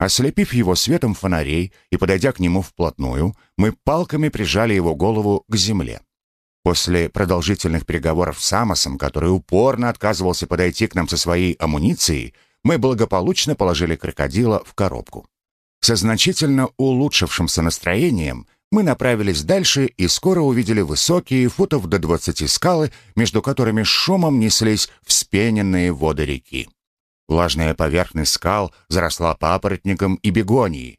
Ослепив его светом фонарей и подойдя к нему вплотную, мы палками прижали его голову к земле. После продолжительных переговоров с Амосом, который упорно отказывался подойти к нам со своей амуницией, мы благополучно положили крокодила в коробку. Со значительно улучшившимся настроением мы направились дальше и скоро увидели высокие, футов до двадцати скалы, между которыми шумом неслись вспененные воды реки. Влажная поверхность скал заросла папоротником и бегонией.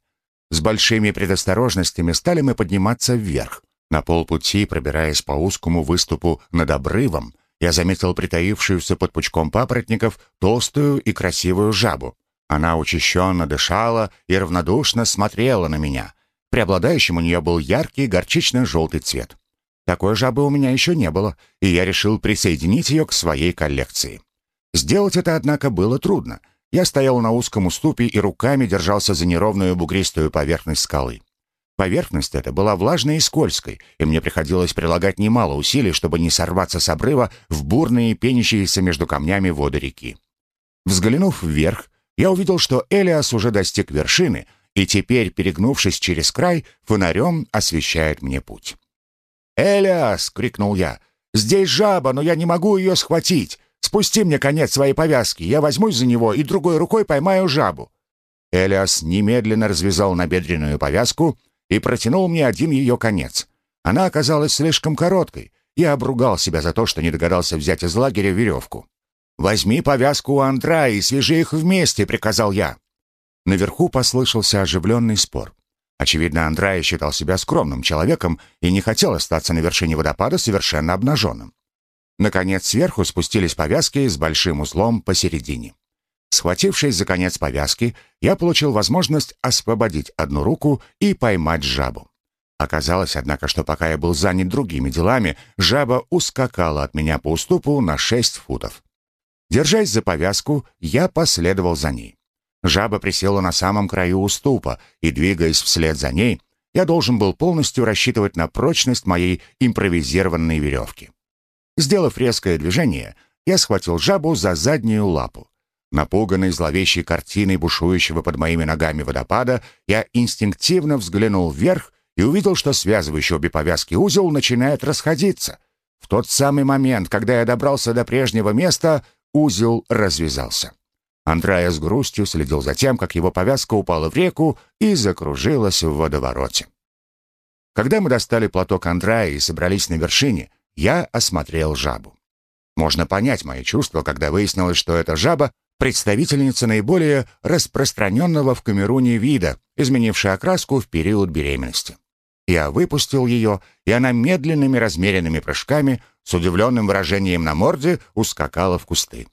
С большими предосторожностями стали мы подниматься вверх. На полпути, пробираясь по узкому выступу над обрывом, я заметил притаившуюся под пучком папоротников толстую и красивую жабу. Она учащенно дышала и равнодушно смотрела на меня. Преобладающим у нее был яркий горчично-желтый цвет. Такой жабы у меня еще не было, и я решил присоединить ее к своей коллекции. Сделать это, однако, было трудно. Я стоял на узком уступе и руками держался за неровную бугристую поверхность скалы. Поверхность эта была влажной и скользкой, и мне приходилось прилагать немало усилий, чтобы не сорваться с обрыва в бурные, пенящиеся между камнями воды реки. Взглянув вверх, я увидел, что Элиас уже достиг вершины, и теперь, перегнувшись через край, фонарем освещает мне путь. «Элиас!» — крикнул я. «Здесь жаба, но я не могу ее схватить. Спусти мне конец своей повязки, я возьмусь за него и другой рукой поймаю жабу». Элиас немедленно развязал набедренную повязку и протянул мне один ее конец. Она оказалась слишком короткой. Я обругал себя за то, что не догадался взять из лагеря веревку. «Возьми повязку у Андра и свяжи их вместе», — приказал я. Наверху послышался оживленный спор. Очевидно, Андрай считал себя скромным человеком и не хотел остаться на вершине водопада совершенно обнаженным. Наконец, сверху спустились повязки с большим узлом посередине. Схватившись за конец повязки, я получил возможность освободить одну руку и поймать жабу. Оказалось, однако, что пока я был занят другими делами, жаба ускакала от меня по уступу на шесть футов. Держась за повязку, я последовал за ней. Жаба присела на самом краю уступа, и, двигаясь вслед за ней, я должен был полностью рассчитывать на прочность моей импровизированной веревки. Сделав резкое движение, я схватил жабу за заднюю лапу. Напуганный зловещей картиной бушующего под моими ногами водопада, я инстинктивно взглянул вверх и увидел, что связывающий обе повязки узел начинает расходиться. В тот самый момент, когда я добрался до прежнего места, узел развязался. Андрея с грустью следил за тем, как его повязка упала в реку и закружилась в водовороте. Когда мы достали платок Андрея и собрались на вершине, я осмотрел жабу. Можно понять мои чувства, когда выяснилось, что эта жаба — представительница наиболее распространенного в Камеруне вида, изменившая окраску в период беременности. Я выпустил ее, и она медленными размеренными прыжками, с удивленным выражением на морде, ускакала в кусты.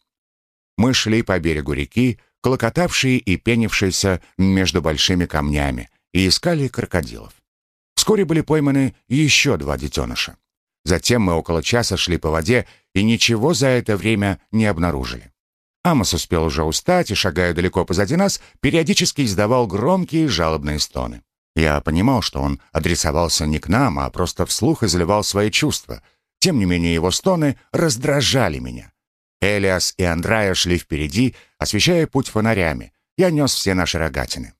Мы шли по берегу реки, клокотавшие и пенившиеся между большими камнями, и искали крокодилов. Вскоре были пойманы еще два детеныша. Затем мы около часа шли по воде и ничего за это время не обнаружили. Амос успел уже устать и, шагая далеко позади нас, периодически издавал громкие жалобные стоны. Я понимал, что он адресовался не к нам, а просто вслух изливал свои чувства. Тем не менее, его стоны раздражали меня. Элиас и Андрая шли впереди, освещая путь фонарями. Я нес все наши рогатины.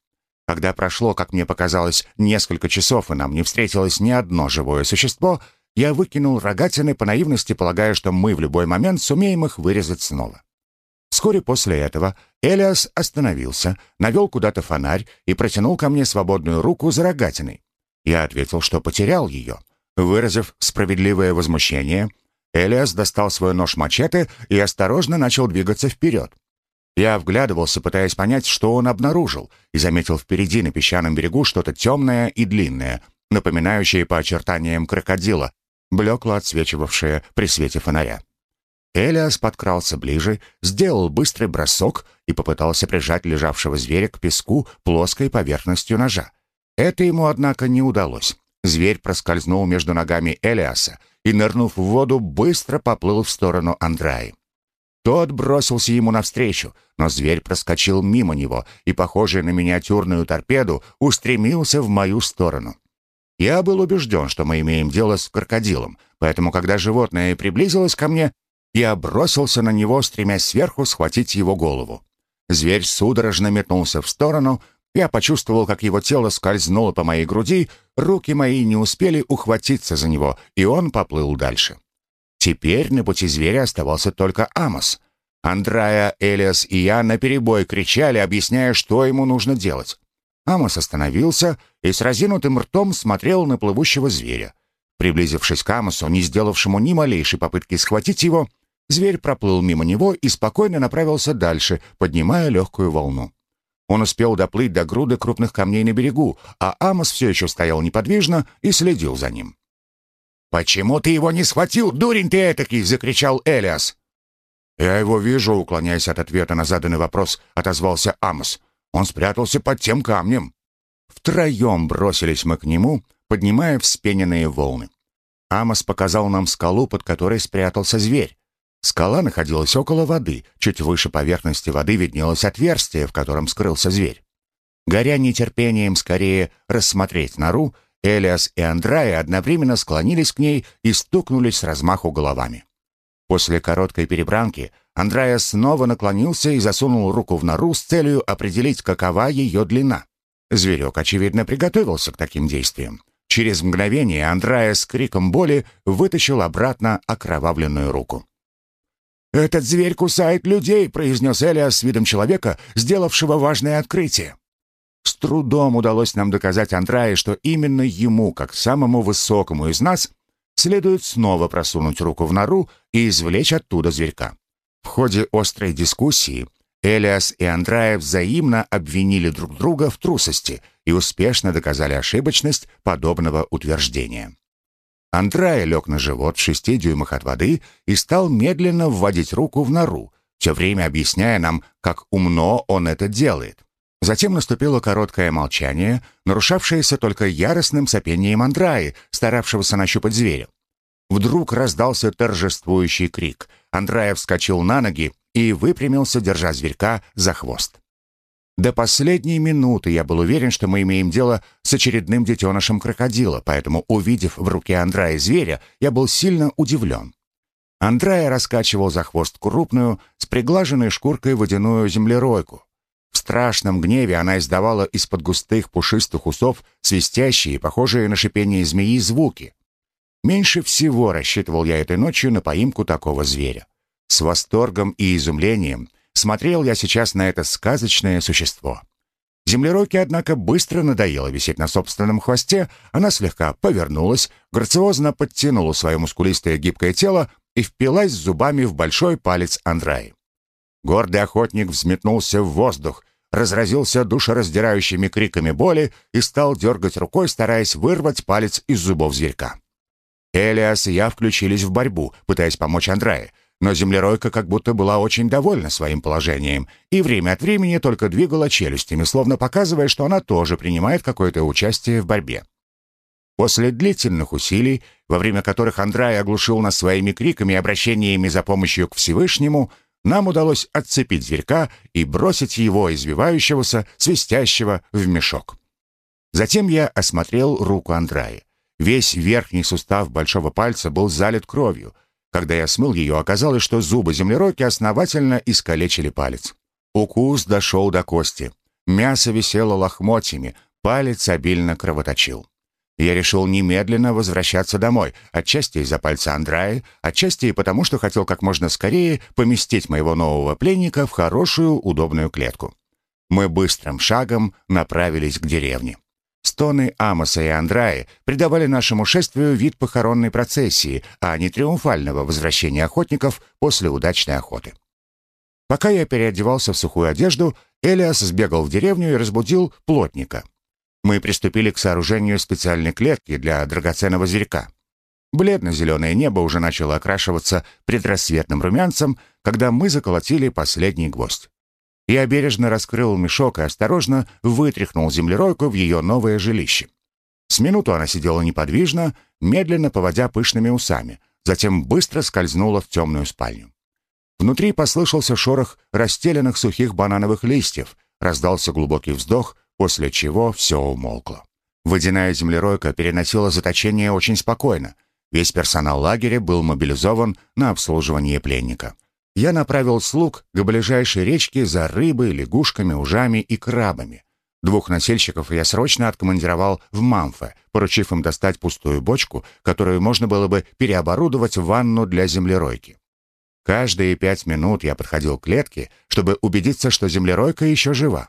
Когда прошло, как мне показалось, несколько часов, и нам не встретилось ни одно живое существо — я выкинул рогатины по наивности, полагая, что мы в любой момент сумеем их вырезать снова. Вскоре после этого Элиас остановился, навел куда-то фонарь и протянул ко мне свободную руку за рогатиной. Я ответил, что потерял ее. Выразив справедливое возмущение, Элиас достал свой нож-мачете и осторожно начал двигаться вперед. Я вглядывался, пытаясь понять, что он обнаружил, и заметил впереди на песчаном берегу что-то темное и длинное, напоминающее по очертаниям крокодила, блекло отсвечивавшее при свете фонаря. Элиас подкрался ближе, сделал быстрый бросок и попытался прижать лежавшего зверя к песку плоской поверхностью ножа. Это ему, однако, не удалось. Зверь проскользнул между ногами Элиаса и, нырнув в воду, быстро поплыл в сторону Андраи. Тот бросился ему навстречу, но зверь проскочил мимо него и, похожий на миниатюрную торпеду, устремился в мою сторону. Я был убежден, что мы имеем дело с крокодилом, поэтому, когда животное приблизилось ко мне, я бросился на него, стремясь сверху схватить его голову. Зверь судорожно метнулся в сторону Я почувствовал, как его тело скользнуло по моей груди, руки мои не успели ухватиться за него, и он поплыл дальше. Теперь на пути зверя оставался только Амос. Андрая, Элиас и я наперебой кричали, объясняя, что ему нужно делать. Амос остановился и с разинутым ртом смотрел на плывущего зверя. Приблизившись к Амосу, не сделавшему ни малейшей попытки схватить его, зверь проплыл мимо него и спокойно направился дальше, поднимая легкую волну. Он успел доплыть до груды крупных камней на берегу, а Амос все еще стоял неподвижно и следил за ним. «Почему ты его не схватил, дурень ты этакий?» — закричал Элиас. «Я его вижу», — уклоняясь от ответа на заданный вопрос, отозвался Амос. «Он спрятался под тем камнем». Втроем бросились мы к нему, поднимая вспененные волны. Амос показал нам скалу, под которой спрятался зверь. Скала находилась около воды, чуть выше поверхности воды виднелось отверстие, в котором скрылся зверь. Горя нетерпением скорее рассмотреть нору, Элиас и Андрая одновременно склонились к ней и стукнулись с размаху головами. После короткой перебранки Андрая снова наклонился и засунул руку в нору с целью определить, какова ее длина. Зверек, очевидно, приготовился к таким действиям. Через мгновение Андрая с криком боли вытащил обратно окровавленную руку. «Этот зверь кусает людей», — произнес Элиас с видом человека, сделавшего важное открытие. С трудом удалось нам доказать Андрае, что именно ему, как самому высокому из нас, следует снова просунуть руку в нору и извлечь оттуда зверька. В ходе острой дискуссии Элиас и Андрая взаимно обвинили друг друга в трусости и успешно доказали ошибочность подобного утверждения. Андрая лег на живот в шести дюймах от воды и стал медленно вводить руку в нору, все время объясняя нам, как умно он это делает. Затем наступило короткое молчание, нарушавшееся только яростным сопением Андраи, старавшегося нащупать зверя. Вдруг раздался торжествующий крик. Андрая вскочил на ноги и выпрямился, держа зверька за хвост. До последней минуты я был уверен, что мы имеем дело с очередным детенышем крокодила, поэтому, увидев в руке Андрая зверя, я был сильно удивлен. Андрая раскачивал за хвост крупную, с приглаженной шкуркой водяную землеройку. В страшном гневе она издавала из-под густых пушистых усов свистящие, похожие на шипение змеи, звуки. Меньше всего рассчитывал я этой ночью на поимку такого зверя. С восторгом и изумлением смотрел я сейчас на это сказочное существо. Землеройке, однако, быстро надоело висеть на собственном хвосте, она слегка повернулась, грациозно подтянула свое мускулистое гибкое тело и впилась зубами в большой палец Андраи. Гордый охотник взметнулся в воздух, разразился душераздирающими криками боли и стал дергать рукой, стараясь вырвать палец из зубов зверька. Элиас и я включились в борьбу, пытаясь помочь Андрае, но землеройка как будто была очень довольна своим положением и время от времени только двигала челюстями, словно показывая, что она тоже принимает какое-то участие в борьбе. После длительных усилий, во время которых Андрай оглушил нас своими криками и обращениями за помощью к Всевышнему, нам удалось отцепить зверька и бросить его, извивающегося, свистящего, в мешок. Затем я осмотрел руку Андрая. Весь верхний сустав большого пальца был залит кровью — когда я смыл ее, оказалось, что зубы землеройки основательно искалечили палец. Укус дошел до кости. Мясо висело лохмотьями, палец обильно кровоточил. Я решил немедленно возвращаться домой, отчасти из-за пальца Андраи, отчасти и потому, что хотел как можно скорее поместить моего нового пленника в хорошую, удобную клетку. Мы быстрым шагом направились к деревне. Стоны Амоса и Андраи придавали нашему шествию вид похоронной процессии, а не триумфального возвращения охотников после удачной охоты. Пока я переодевался в сухую одежду, Элиас сбегал в деревню и разбудил плотника. Мы приступили к сооружению специальной клетки для драгоценного зверька. Бледно-зеленое небо уже начало окрашиваться предрассветным румянцем, когда мы заколотили последний гвоздь. Я бережно раскрыл мешок и осторожно вытряхнул землеройку в ее новое жилище. С минуту она сидела неподвижно, медленно поводя пышными усами, затем быстро скользнула в темную спальню. Внутри послышался шорох расстеленных сухих банановых листьев, раздался глубокий вздох, после чего все умолкло. Водяная землеройка переносила заточение очень спокойно. Весь персонал лагеря был мобилизован на обслуживание пленника я направил слуг к ближайшей речке за рыбой, лягушками, ужами и крабами. Двух носильщиков я срочно откомандировал в Мамфе, поручив им достать пустую бочку, которую можно было бы переоборудовать в ванну для землеройки. Каждые пять минут я подходил к клетке, чтобы убедиться, что землеройка еще жива.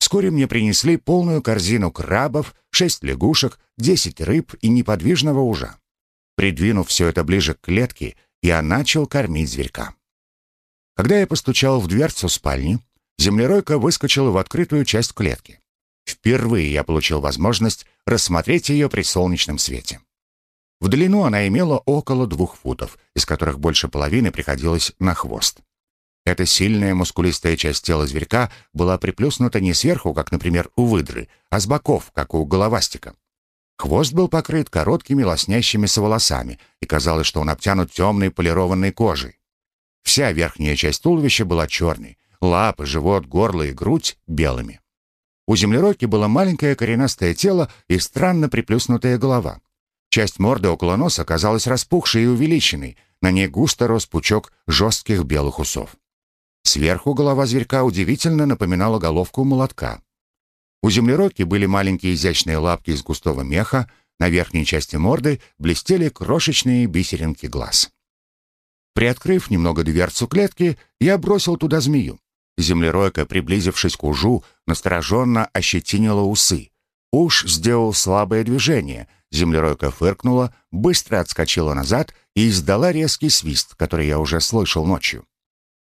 Вскоре мне принесли полную корзину крабов, шесть лягушек, десять рыб и неподвижного ужа. Придвинув все это ближе к клетке, я начал кормить зверька. Когда я постучал в дверцу спальни, землеройка выскочила в открытую часть клетки. Впервые я получил возможность рассмотреть ее при солнечном свете. В длину она имела около двух футов, из которых больше половины приходилось на хвост. Эта сильная мускулистая часть тела зверька была приплюснута не сверху, как, например, у выдры, а с боков, как у головастика. Хвост был покрыт короткими лоснящимися волосами, и казалось, что он обтянут темной полированной кожей. Вся верхняя часть туловища была черной, лапы, живот, горло и грудь — белыми. У землеройки было маленькое коренастое тело и странно приплюснутая голова. Часть морды около носа казалась распухшей и увеличенной, на ней густо рос пучок жестких белых усов. Сверху голова зверька удивительно напоминала головку молотка. У землеройки были маленькие изящные лапки из густого меха, на верхней части морды блестели крошечные бисеринки глаз. Приоткрыв немного дверцу клетки, я бросил туда змею. Землеройка, приблизившись к ужу, настороженно ощетинила усы. Уж сделал слабое движение. Землеройка фыркнула, быстро отскочила назад и издала резкий свист, который я уже слышал ночью.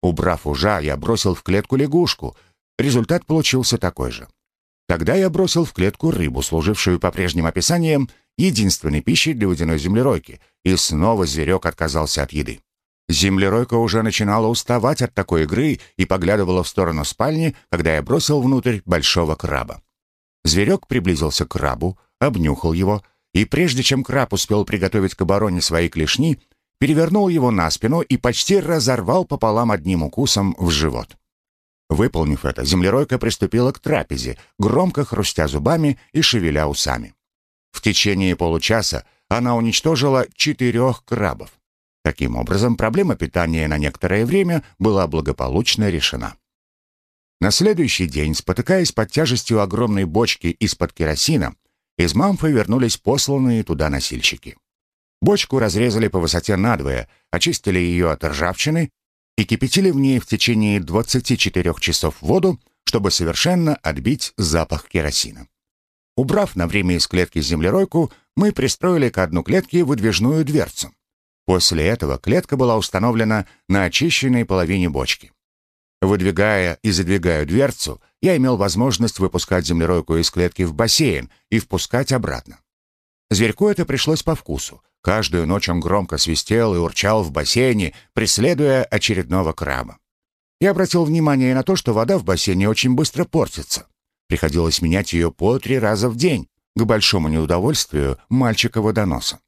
Убрав ужа, я бросил в клетку лягушку. Результат получился такой же. Тогда я бросил в клетку рыбу, служившую по прежним описаниям единственной пищей для водяной землеройки, и снова зверек отказался от еды. Землеройка уже начинала уставать от такой игры и поглядывала в сторону спальни, когда я бросил внутрь большого краба. Зверек приблизился к крабу, обнюхал его, и прежде чем краб успел приготовить к обороне свои клешни, перевернул его на спину и почти разорвал пополам одним укусом в живот. Выполнив это, землеройка приступила к трапезе, громко хрустя зубами и шевеля усами. В течение получаса она уничтожила четырех крабов. Таким образом, проблема питания на некоторое время была благополучно решена. На следующий день, спотыкаясь под тяжестью огромной бочки из-под керосина, из Мамфы вернулись посланные туда носильщики. Бочку разрезали по высоте надвое, очистили ее от ржавчины и кипятили в ней в течение 24 часов воду, чтобы совершенно отбить запах керосина. Убрав на время из клетки землеройку, мы пристроили к одну клетке выдвижную дверцу. После этого клетка была установлена на очищенной половине бочки. Выдвигая и задвигая дверцу, я имел возможность выпускать землеройку из клетки в бассейн и впускать обратно. Зверьку это пришлось по вкусу. Каждую ночь он громко свистел и урчал в бассейне, преследуя очередного краба. Я обратил внимание на то, что вода в бассейне очень быстро портится. Приходилось менять ее по три раза в день, к большому неудовольствию мальчика-водоноса.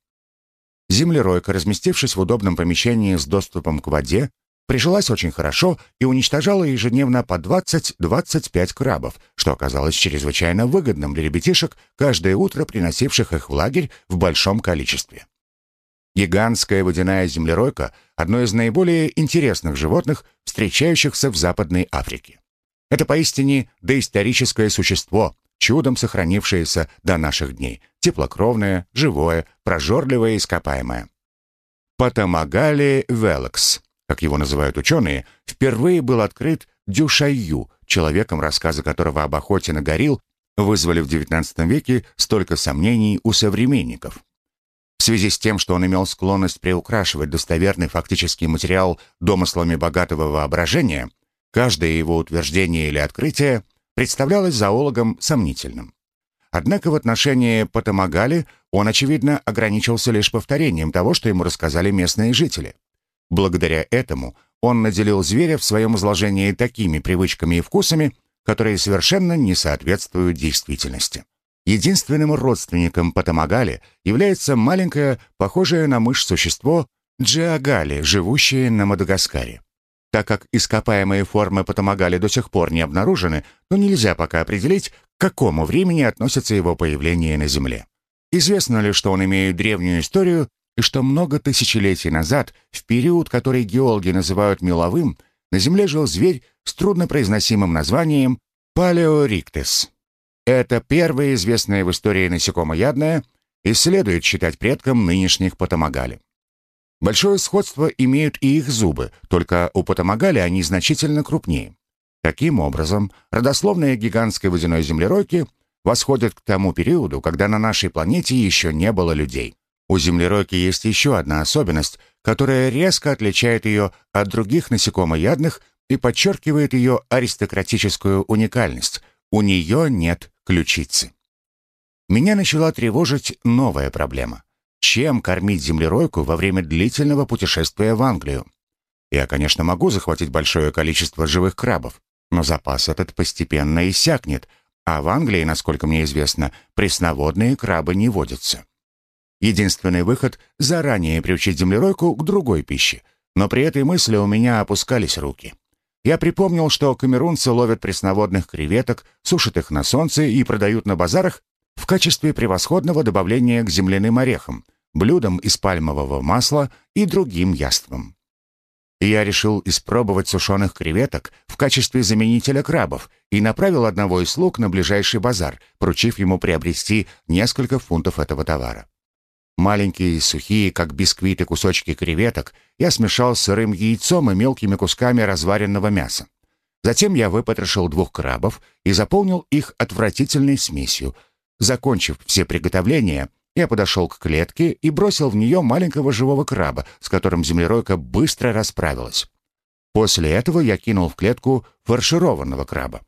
Землеройка, разместившись в удобном помещении с доступом к воде, прижилась очень хорошо и уничтожала ежедневно по 20-25 крабов, что оказалось чрезвычайно выгодным для ребятишек, каждое утро приносивших их в лагерь в большом количестве. Гигантская водяная землеройка – одно из наиболее интересных животных, встречающихся в Западной Африке. Это поистине доисторическое существо, чудом сохранившееся до наших дней, теплокровное, живое, прожорливое ископаемое. Патамагали велекс, как его называют ученые, впервые был открыт Дюшайю, человеком, рассказы которого об охоте на горилл вызвали в XIX веке столько сомнений у современников. В связи с тем, что он имел склонность приукрашивать достоверный фактический материал домыслами богатого воображения, каждое его утверждение или открытие представлялось зоологом сомнительным. Однако в отношении Потамагали он, очевидно, ограничился лишь повторением того, что ему рассказали местные жители. Благодаря этому он наделил зверя в своем изложении такими привычками и вкусами, которые совершенно не соответствуют действительности. Единственным родственником Потамагали является маленькое, похожее на мышь существо Джиагали, живущее на Мадагаскаре. Так как ископаемые формы Потамагали до сих пор не обнаружены, то нельзя пока определить, к какому времени относится его появление на Земле. Известно ли, что он имеет древнюю историю, и что много тысячелетий назад, в период, который геологи называют меловым, на Земле жил зверь с труднопроизносимым названием Палеориктес. Это первое известное в истории насекомоядное и следует считать предком нынешних потомогали. Большое сходство имеют и их зубы, только у потомогали они значительно крупнее. Таким образом, родословная гигантской водяной землеройки восходит к тому периоду, когда на нашей планете еще не было людей. У землеройки есть еще одна особенность, которая резко отличает ее от других насекомоядных и подчеркивает ее аристократическую уникальность. У нее нет ключицы. Меня начала тревожить новая проблема. Чем кормить землеройку во время длительного путешествия в Англию? Я, конечно, могу захватить большое количество живых крабов, но запас этот постепенно иссякнет, а в Англии, насколько мне известно, пресноводные крабы не водятся. Единственный выход — заранее приучить землеройку к другой пище, но при этой мысли у меня опускались руки. Я припомнил, что камерунцы ловят пресноводных креветок, сушат их на солнце и продают на базарах качестве превосходного добавления к земляным орехам, блюдам из пальмового масла и другим яствам. Я решил испробовать сушеных креветок в качестве заменителя крабов и направил одного из слуг на ближайший базар, поручив ему приобрести несколько фунтов этого товара. Маленькие, сухие, как бисквиты, кусочки креветок я смешал с сырым яйцом и мелкими кусками разваренного мяса. Затем я выпотрошил двух крабов и заполнил их отвратительной смесью. Закончив все приготовления, я подошел к клетке и бросил в нее маленького живого краба, с которым землеройка быстро расправилась. После этого я кинул в клетку фаршированного краба.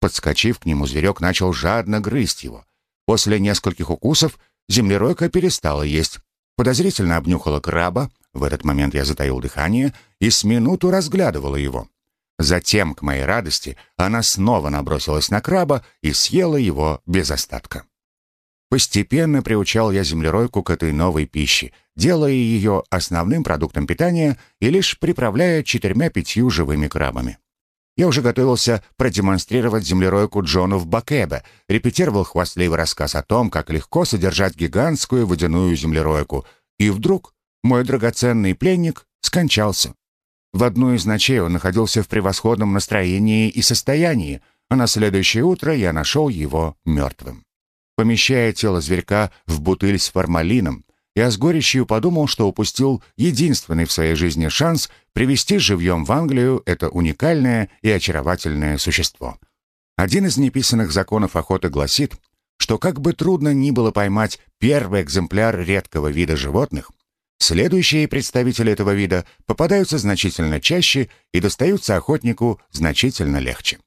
Подскочив к нему, зверек начал жадно грызть его. После нескольких укусов землеройка перестала есть, подозрительно обнюхала краба, в этот момент я затаил дыхание и с минуту разглядывала его. Затем, к моей радости, она снова набросилась на краба и съела его без остатка. Постепенно приучал я землеройку к этой новой пище, делая ее основным продуктом питания и лишь приправляя четырьмя-пятью живыми крабами. Я уже готовился продемонстрировать землеройку Джону в Бакебе, репетировал хвастливый рассказ о том, как легко содержать гигантскую водяную землеройку. И вдруг мой драгоценный пленник скончался. В одну из ночей он находился в превосходном настроении и состоянии, а на следующее утро я нашел его мертвым. Помещая тело зверька в бутыль с формалином, я с горечью подумал, что упустил единственный в своей жизни шанс привести живьем в Англию это уникальное и очаровательное существо. Один из неписанных законов охоты гласит, что как бы трудно ни было поймать первый экземпляр редкого вида животных, следующие представители этого вида попадаются значительно чаще и достаются охотнику значительно легче.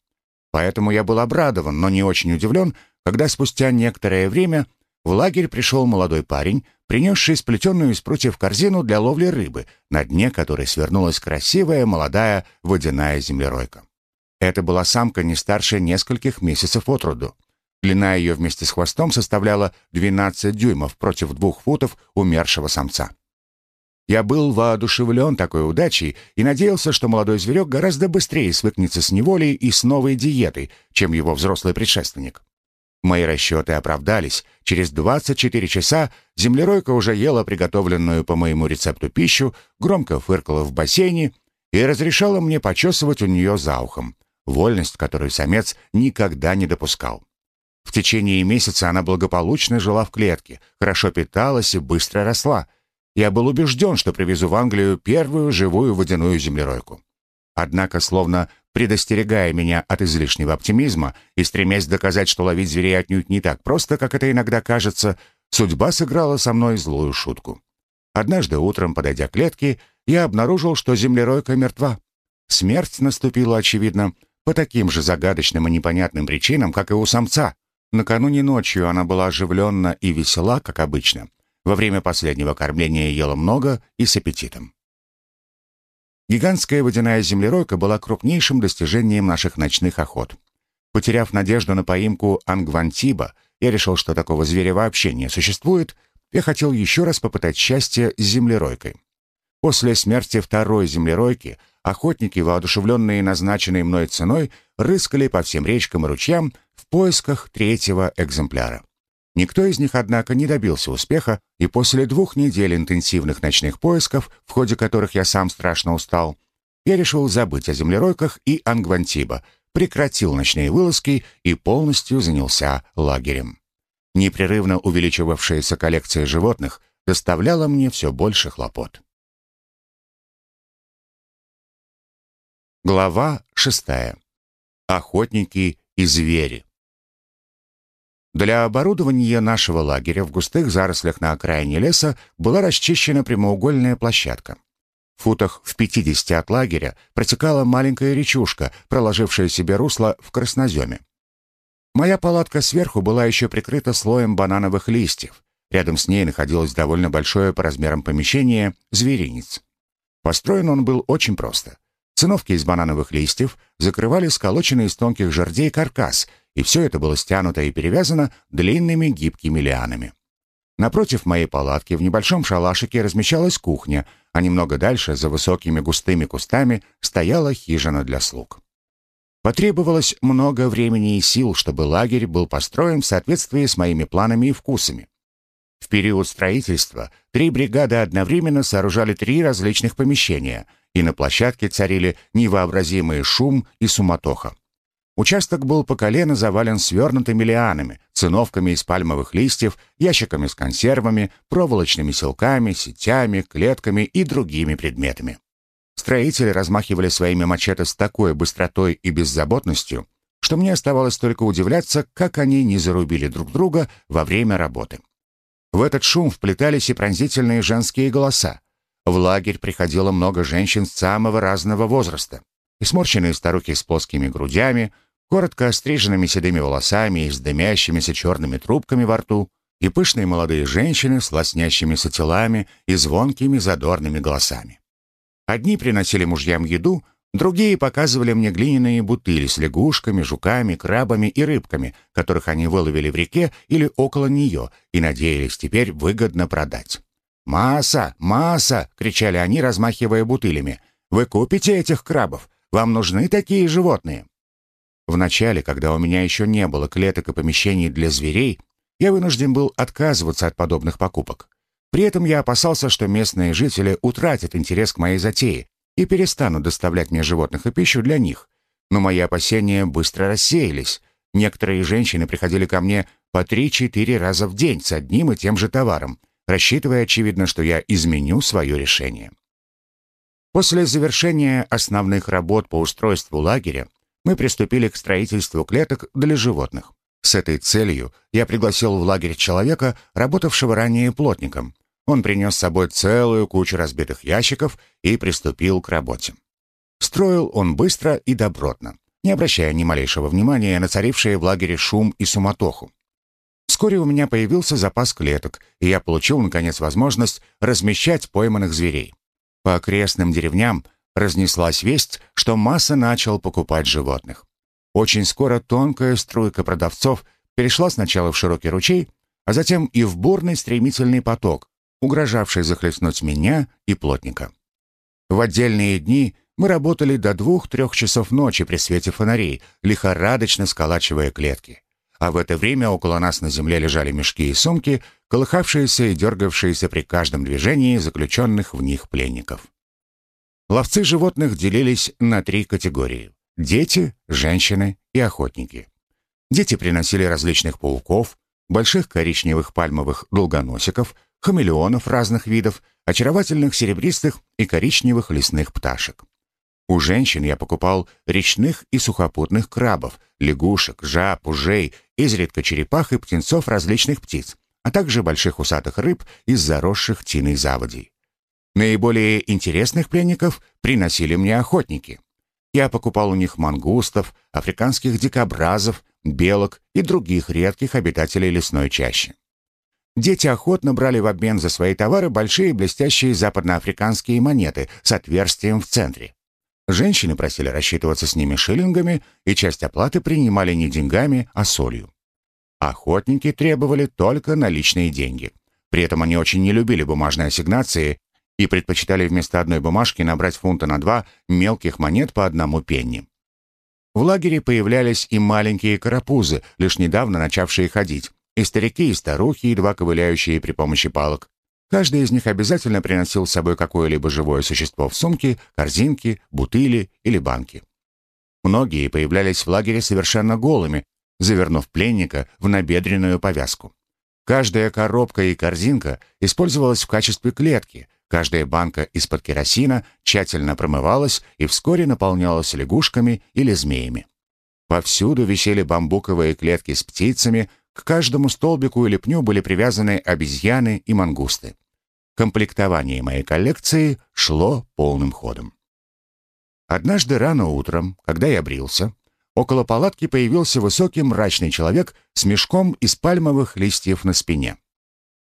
Поэтому я был обрадован, но не очень удивлен, когда спустя некоторое время в лагерь пришел молодой парень, принесший сплетенную из прутьев корзину для ловли рыбы, на дне которой свернулась красивая молодая водяная землеройка. Это была самка не старше нескольких месяцев от роду. Длина ее вместе с хвостом составляла 12 дюймов против двух футов умершего самца. Я был воодушевлен такой удачей и надеялся, что молодой зверек гораздо быстрее свыкнется с неволей и с новой диетой, чем его взрослый предшественник. Мои расчеты оправдались. Через 24 часа землеройка уже ела приготовленную по моему рецепту пищу, громко фыркала в бассейне и разрешала мне почесывать у нее за ухом. Вольность, которую самец никогда не допускал. В течение месяца она благополучно жила в клетке, хорошо питалась и быстро росла. Я был убежден, что привезу в Англию первую живую водяную землеройку. Однако, словно предостерегая меня от излишнего оптимизма и стремясь доказать, что ловить зверей отнюдь не так просто, как это иногда кажется, судьба сыграла со мной злую шутку. Однажды утром, подойдя к клетке, я обнаружил, что землеройка мертва. Смерть наступила, очевидно, по таким же загадочным и непонятным причинам, как и у самца. Накануне ночью она была оживленна и весела, как обычно. Во время последнего кормления ела много и с аппетитом. Гигантская водяная землеройка была крупнейшим достижением наших ночных охот. Потеряв надежду на поимку ангвантиба, я решил, что такого зверя вообще не существует, я хотел еще раз попытать счастье с землеройкой. После смерти второй землеройки охотники, воодушевленные назначенной мной ценой, рыскали по всем речкам и ручьям в поисках третьего экземпляра. Никто из них, однако, не добился успеха, и после двух недель интенсивных ночных поисков, в ходе которых я сам страшно устал, я решил забыть о землеройках и Ангвантиба, прекратил ночные вылазки и полностью занялся лагерем. Непрерывно увеличивавшаяся коллекция животных доставляла мне все больше хлопот. Глава шестая. Охотники и звери. Для оборудования нашего лагеря в густых зарослях на окраине леса была расчищена прямоугольная площадка. В футах в 50 от лагеря протекала маленькая речушка, проложившая себе русло в красноземе. Моя палатка сверху была еще прикрыта слоем банановых листьев. Рядом с ней находилось довольно большое по размерам помещение зверинец. Построен он был очень просто. Циновки из банановых листьев закрывали сколоченный из тонких жердей каркас, и все это было стянуто и перевязано длинными гибкими лианами. Напротив моей палатки в небольшом шалашике размещалась кухня, а немного дальше, за высокими густыми кустами, стояла хижина для слуг. Потребовалось много времени и сил, чтобы лагерь был построен в соответствии с моими планами и вкусами. В период строительства три бригады одновременно сооружали три различных помещения, и на площадке царили невообразимый шум и суматоха. Участок был по колено завален свернутыми лианами, циновками из пальмовых листьев, ящиками с консервами, проволочными селками, сетями, клетками и другими предметами. Строители размахивали своими мачете с такой быстротой и беззаботностью, что мне оставалось только удивляться, как они не зарубили друг друга во время работы. В этот шум вплетались и пронзительные женские голоса. В лагерь приходило много женщин самого разного возраста. И сморщенные старухи с плоскими грудями, коротко остриженными седыми волосами и с дымящимися черными трубками во рту, и пышные молодые женщины с лоснящимися телами и звонкими задорными голосами. Одни приносили мужьям еду, другие показывали мне глиняные бутыли с лягушками, жуками, крабами и рыбками, которых они выловили в реке или около нее и надеялись теперь выгодно продать. «Масса! Масса!» — кричали они, размахивая бутылями. «Вы купите этих крабов? Вам нужны такие животные?» Вначале, когда у меня еще не было клеток и помещений для зверей, я вынужден был отказываться от подобных покупок. При этом я опасался, что местные жители утратят интерес к моей затее и перестанут доставлять мне животных и пищу для них. Но мои опасения быстро рассеялись. Некоторые женщины приходили ко мне по 3-4 раза в день с одним и тем же товаром, рассчитывая, очевидно, что я изменю свое решение. После завершения основных работ по устройству лагеря мы приступили к строительству клеток для животных. С этой целью я пригласил в лагерь человека, работавшего ранее плотником. Он принес с собой целую кучу разбитых ящиков и приступил к работе. Строил он быстро и добротно, не обращая ни малейшего внимания на царившие в лагере шум и суматоху. Вскоре у меня появился запас клеток, и я получил, наконец, возможность размещать пойманных зверей. По окрестным деревням разнеслась весть, что масса начал покупать животных. Очень скоро тонкая струйка продавцов перешла сначала в широкий ручей, а затем и в бурный стремительный поток, угрожавший захлестнуть меня и плотника. В отдельные дни мы работали до двух-трех часов ночи при свете фонарей, лихорадочно сколачивая клетки. А в это время около нас на земле лежали мешки и сумки, колыхавшиеся и дергавшиеся при каждом движении заключенных в них пленников. Ловцы животных делились на три категории – дети, женщины и охотники. Дети приносили различных пауков, больших коричневых пальмовых долгоносиков, хамелеонов разных видов, очаровательных серебристых и коричневых лесных пташек. У женщин я покупал речных и сухопутных крабов, лягушек, жаб, ужей, изредка черепах и птенцов различных птиц, а также больших усатых рыб из заросших тиной заводей. Наиболее интересных пленников приносили мне охотники. Я покупал у них мангустов, африканских дикобразов, белок и других редких обитателей лесной чащи. Дети охотно брали в обмен за свои товары большие блестящие западноафриканские монеты с отверстием в центре. Женщины просили рассчитываться с ними шиллингами, и часть оплаты принимали не деньгами, а солью. Охотники требовали только наличные деньги. При этом они очень не любили бумажные ассигнации и предпочитали вместо одной бумажки набрать фунта на два мелких монет по одному пенни. В лагере появлялись и маленькие карапузы, лишь недавно начавшие ходить, и старики, и старухи, едва ковыляющие при помощи палок. Каждый из них обязательно приносил с собой какое-либо живое существо в сумке, корзинке, бутыли или банки. Многие появлялись в лагере совершенно голыми, завернув пленника в набедренную повязку. Каждая коробка и корзинка использовалась в качестве клетки, каждая банка из-под керосина тщательно промывалась и вскоре наполнялась лягушками или змеями. Повсюду висели бамбуковые клетки с птицами, к каждому столбику или пню были привязаны обезьяны и мангусты. Комплектование моей коллекции шло полным ходом. Однажды рано утром, когда я брился, около палатки появился высокий мрачный человек с мешком из пальмовых листьев на спине.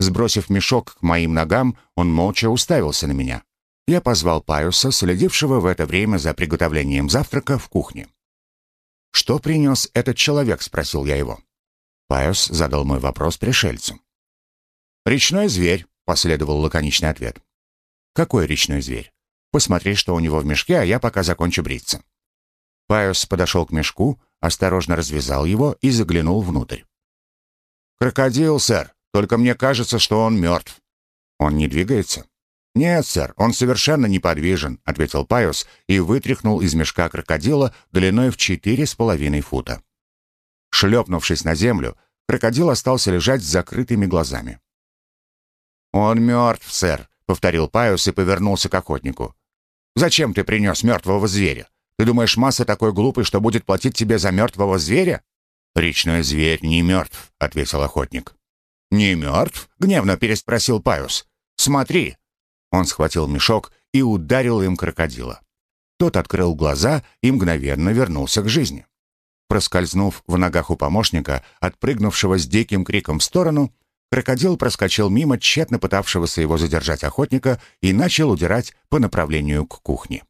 Сбросив мешок к моим ногам, он молча уставился на меня. Я позвал Паюса, следившего в это время за приготовлением завтрака в кухне. «Что принес этот человек?» — спросил я его. Паюс задал мой вопрос пришельцу. «Речной зверь», — последовал лаконичный ответ. «Какой речной зверь? Посмотри, что у него в мешке, а я пока закончу бриться». Паюс подошел к мешку, осторожно развязал его и заглянул внутрь. «Крокодил, сэр, только мне кажется, что он мертв». «Он не двигается?» «Нет, сэр, он совершенно неподвижен», — ответил Паюс и вытряхнул из мешка крокодила длиной в четыре с половиной фута. Шлепнувшись на землю, крокодил остался лежать с закрытыми глазами. «Он мертв, сэр», — повторил Паюс и повернулся к охотнику. Зачем ты принес мертвого зверя? Ты думаешь, масса такой глупый, что будет платить тебе за мертвого зверя?» «Речной зверь не мертв», — ответил охотник. «Не мертв?» — гневно переспросил Паюс. «Смотри!» Он схватил мешок и ударил им крокодила. Тот открыл глаза и мгновенно вернулся к жизни. Проскользнув в ногах у помощника, отпрыгнувшего с диким криком в сторону, Крокодил проскочил мимо тщетно пытавшегося его задержать охотника и начал удирать по направлению к кухне.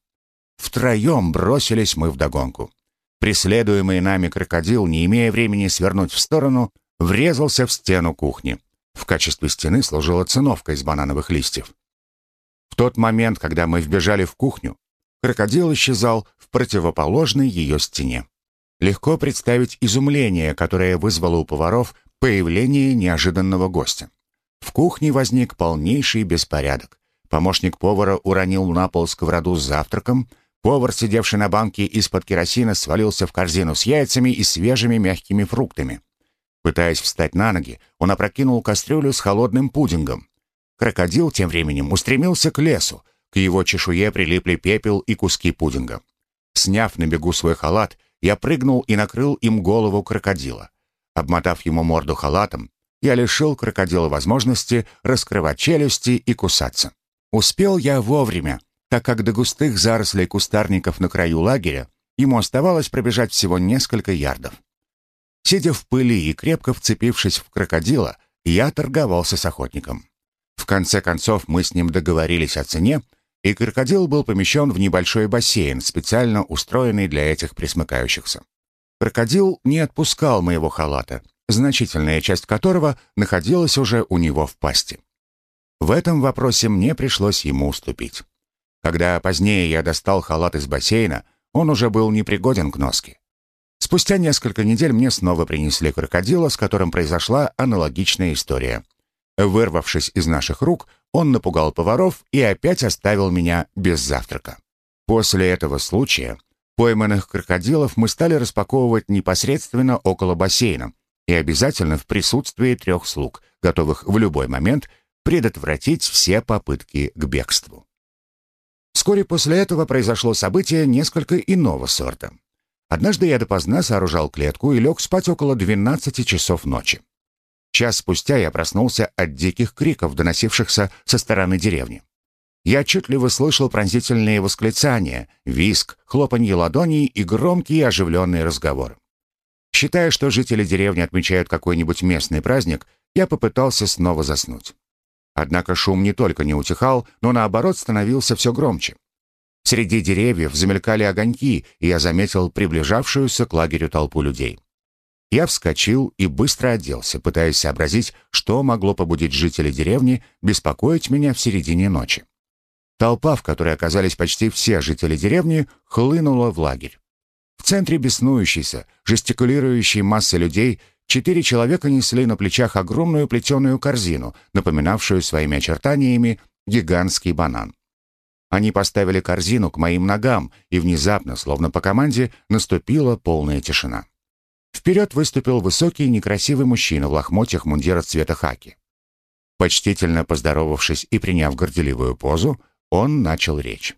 Втроем бросились мы вдогонку. Преследуемый нами крокодил, не имея времени свернуть в сторону, врезался в стену кухни. В качестве стены служила циновка из банановых листьев. В тот момент, когда мы вбежали в кухню, крокодил исчезал в противоположной ее стене. Легко представить изумление, которое вызвало у поваров Появление неожиданного гостя. В кухне возник полнейший беспорядок. Помощник повара уронил на пол сковороду с завтраком, повар, сидевший на банке из-под керосина, свалился в корзину с яйцами и свежими мягкими фруктами. Пытаясь встать на ноги, он опрокинул кастрюлю с холодным пудингом. Крокодил тем временем устремился к лесу, к его чешуе прилипли пепел и куски пудинга. Сняв на бегу свой халат, я прыгнул и накрыл им голову крокодила. Обмотав ему морду халатом, я лишил крокодила возможности раскрывать челюсти и кусаться. Успел я вовремя, так как до густых зарослей кустарников на краю лагеря ему оставалось пробежать всего несколько ярдов. Сидя в пыли и крепко вцепившись в крокодила, я торговался с охотником. В конце концов мы с ним договорились о цене, и крокодил был помещен в небольшой бассейн, специально устроенный для этих присмыкающихся. Крокодил не отпускал моего халата, значительная часть которого находилась уже у него в пасти. В этом вопросе мне пришлось ему уступить. Когда позднее я достал халат из бассейна, он уже был непригоден к носке. Спустя несколько недель мне снова принесли крокодила, с которым произошла аналогичная история. Вырвавшись из наших рук, он напугал поваров и опять оставил меня без завтрака. После этого случая Пойманных крокодилов мы стали распаковывать непосредственно около бассейна и обязательно в присутствии трех слуг, готовых в любой момент предотвратить все попытки к бегству. Вскоре после этого произошло событие несколько иного сорта. Однажды я допоздна сооружал клетку и лег спать около 12 часов ночи. Час спустя я проснулся от диких криков, доносившихся со стороны деревни. Я отчетливо слышал пронзительные восклицания, виск, хлопанье ладоней и громкий оживленный разговор. Считая, что жители деревни отмечают какой-нибудь местный праздник, я попытался снова заснуть. Однако шум не только не утихал, но наоборот становился все громче. Среди деревьев замелькали огоньки, и я заметил приближавшуюся к лагерю толпу людей. Я вскочил и быстро оделся, пытаясь сообразить, что могло побудить жителей деревни беспокоить меня в середине ночи. Толпа, в которой оказались почти все жители деревни, хлынула в лагерь. В центре беснующейся, жестикулирующей массы людей четыре человека несли на плечах огромную плетеную корзину, напоминавшую своими очертаниями гигантский банан. Они поставили корзину к моим ногам, и внезапно, словно по команде, наступила полная тишина. Вперед выступил высокий некрасивый мужчина в лохмотьях мундира цвета хаки. Почтительно поздоровавшись и приняв горделивую позу, он начал речь.